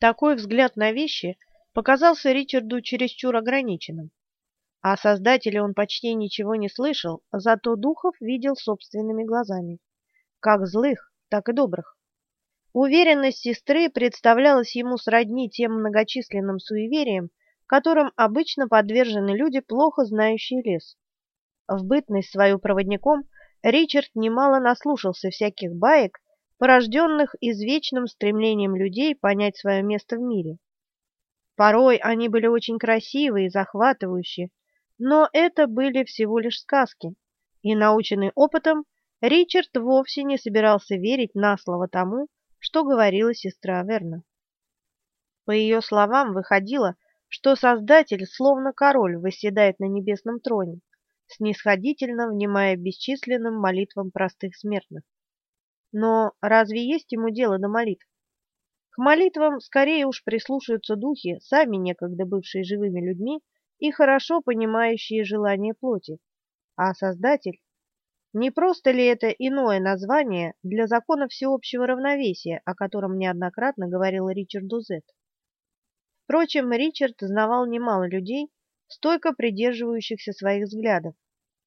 Такой взгляд на вещи показался Ричарду чересчур ограниченным. О Создателе он почти ничего не слышал, зато духов видел собственными глазами. Как злых, так и добрых. Уверенность сестры представлялась ему сродни тем многочисленным суевериям, которым обычно подвержены люди, плохо знающие лес. В бытность свою проводником Ричард немало наслушался всяких баек, порожденных извечным стремлением людей понять свое место в мире. Порой они были очень красивые и захватывающие, но это были всего лишь сказки, и, наученный опытом, Ричард вовсе не собирался верить на слово тому, что говорила сестра Верна. По ее словам, выходило, что Создатель, словно король, восседает на небесном троне, снисходительно внимая бесчисленным молитвам простых смертных. Но разве есть ему дело до молитв? К молитвам скорее уж прислушаются духи, сами некогда бывшие живыми людьми и хорошо понимающие желания плоти. А Создатель не просто ли это иное название для закона всеобщего равновесия, о котором неоднократно говорил Ричард Дузет? Впрочем, Ричард знавал немало людей, стойко придерживающихся своих взглядов,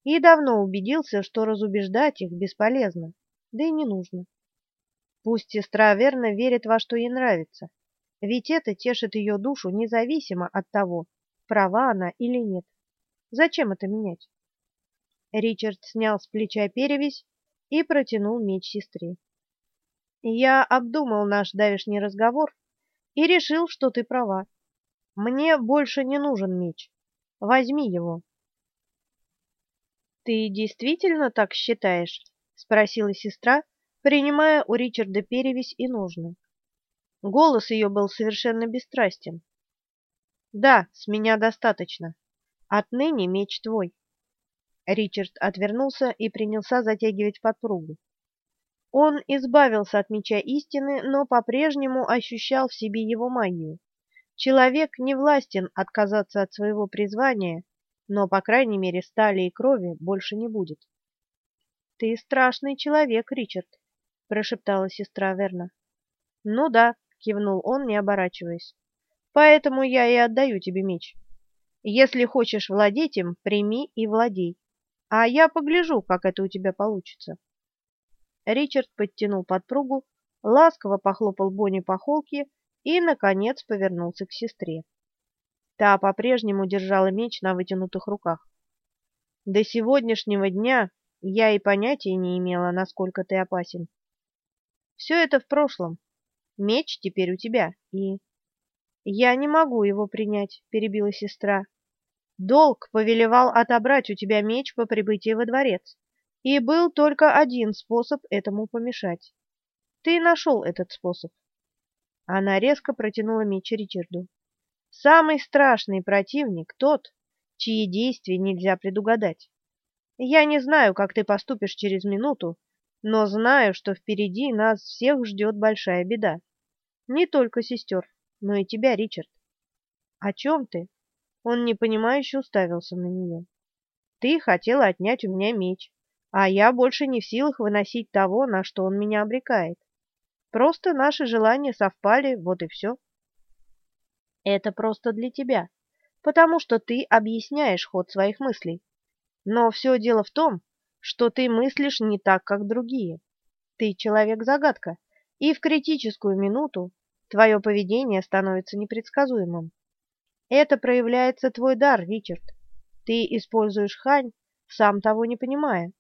и давно убедился, что разубеждать их бесполезно, да и не нужно. Пусть сестра верно верит во что ей нравится, ведь это тешит ее душу независимо от того, права она или нет. Зачем это менять? Ричард снял с плеча перевязь и протянул меч сестре. «Я обдумал наш давешний разговор и решил, что ты права. Мне больше не нужен меч. Возьми его». «Ты действительно так считаешь?» — спросила сестра, принимая у Ричарда перевязь и ножны. Голос ее был совершенно бесстрастен. «Да, с меня достаточно. Отныне меч твой». Ричард отвернулся и принялся затягивать подпругу. Он избавился от меча истины, но по-прежнему ощущал в себе его магию. Человек не властен отказаться от своего призвания, но, по крайней мере, стали и крови больше не будет. — Ты страшный человек, Ричард, — прошептала сестра Верна. — Ну да, — кивнул он, не оборачиваясь. — Поэтому я и отдаю тебе меч. Если хочешь владеть им, прими и владей а я погляжу, как это у тебя получится. Ричард подтянул подпругу, ласково похлопал Бонни по холке и, наконец, повернулся к сестре. Та по-прежнему держала меч на вытянутых руках. До сегодняшнего дня я и понятия не имела, насколько ты опасен. Все это в прошлом. Меч теперь у тебя, и... Я не могу его принять, перебила сестра. Долг повелевал отобрать у тебя меч по прибытии во дворец, и был только один способ этому помешать. Ты нашел этот способ. Она резко протянула меч Ричарду. Самый страшный противник тот, чьи действия нельзя предугадать. Я не знаю, как ты поступишь через минуту, но знаю, что впереди нас всех ждет большая беда. Не только сестер, но и тебя, Ричард. О чем ты? Он непонимающе уставился на нее. «Ты хотела отнять у меня меч, а я больше не в силах выносить того, на что он меня обрекает. Просто наши желания совпали, вот и все». «Это просто для тебя, потому что ты объясняешь ход своих мыслей. Но все дело в том, что ты мыслишь не так, как другие. Ты человек-загадка, и в критическую минуту твое поведение становится непредсказуемым. Это проявляется твой дар, Ричард. Ты используешь хань, сам того не понимая.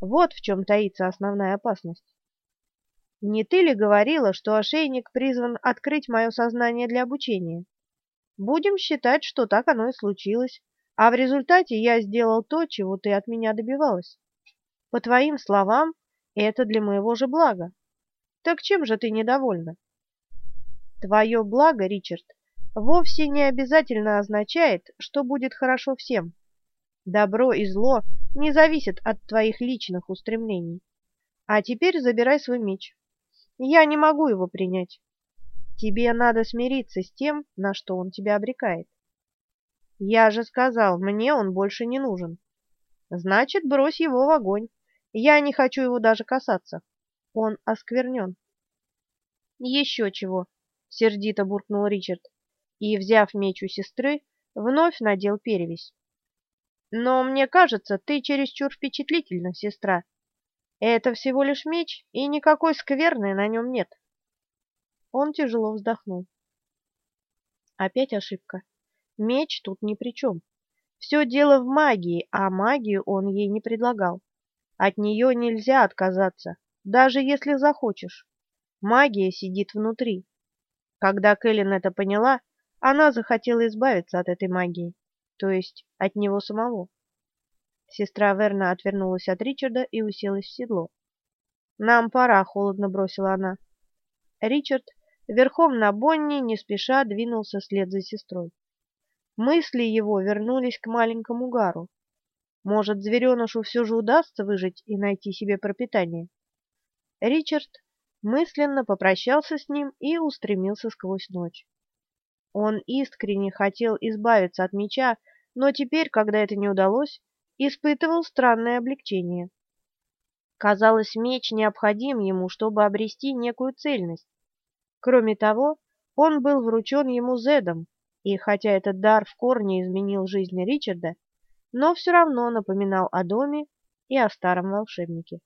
Вот в чем таится основная опасность. Не ты ли говорила, что ошейник призван открыть мое сознание для обучения? Будем считать, что так оно и случилось, а в результате я сделал то, чего ты от меня добивалась. По твоим словам, это для моего же блага. Так чем же ты недовольна? Твое благо, Ричард, вовсе не обязательно означает, что будет хорошо всем. Добро и зло не зависят от твоих личных устремлений. А теперь забирай свой меч. Я не могу его принять. Тебе надо смириться с тем, на что он тебя обрекает. Я же сказал, мне он больше не нужен. Значит, брось его в огонь. Я не хочу его даже касаться. Он осквернен. Еще чего. сердито буркнул Ричард и, взяв меч у сестры, вновь надел перевязь. Но мне кажется, ты чересчур впечатлительна, сестра. Это всего лишь меч, и никакой скверны на нем нет. Он тяжело вздохнул. Опять ошибка. Меч тут ни при чем. Все дело в магии, а магию он ей не предлагал. От нее нельзя отказаться, даже если захочешь. Магия сидит внутри. Когда Кэлен это поняла, она захотела избавиться от этой магии, то есть от него самого. Сестра Верна отвернулась от Ричарда и уселась в седло. «Нам пора», — холодно бросила она. Ричард верхом на Бонни не спеша двинулся вслед за сестрой. Мысли его вернулись к маленькому Гару. Может, зверенышу все же удастся выжить и найти себе пропитание? Ричард мысленно попрощался с ним и устремился сквозь ночь. Он искренне хотел избавиться от меча, но теперь, когда это не удалось, испытывал странное облегчение. Казалось, меч необходим ему, чтобы обрести некую цельность. Кроме того, он был вручен ему Зедом, и хотя этот дар в корне изменил жизнь Ричарда, но все равно напоминал о доме и о старом волшебнике.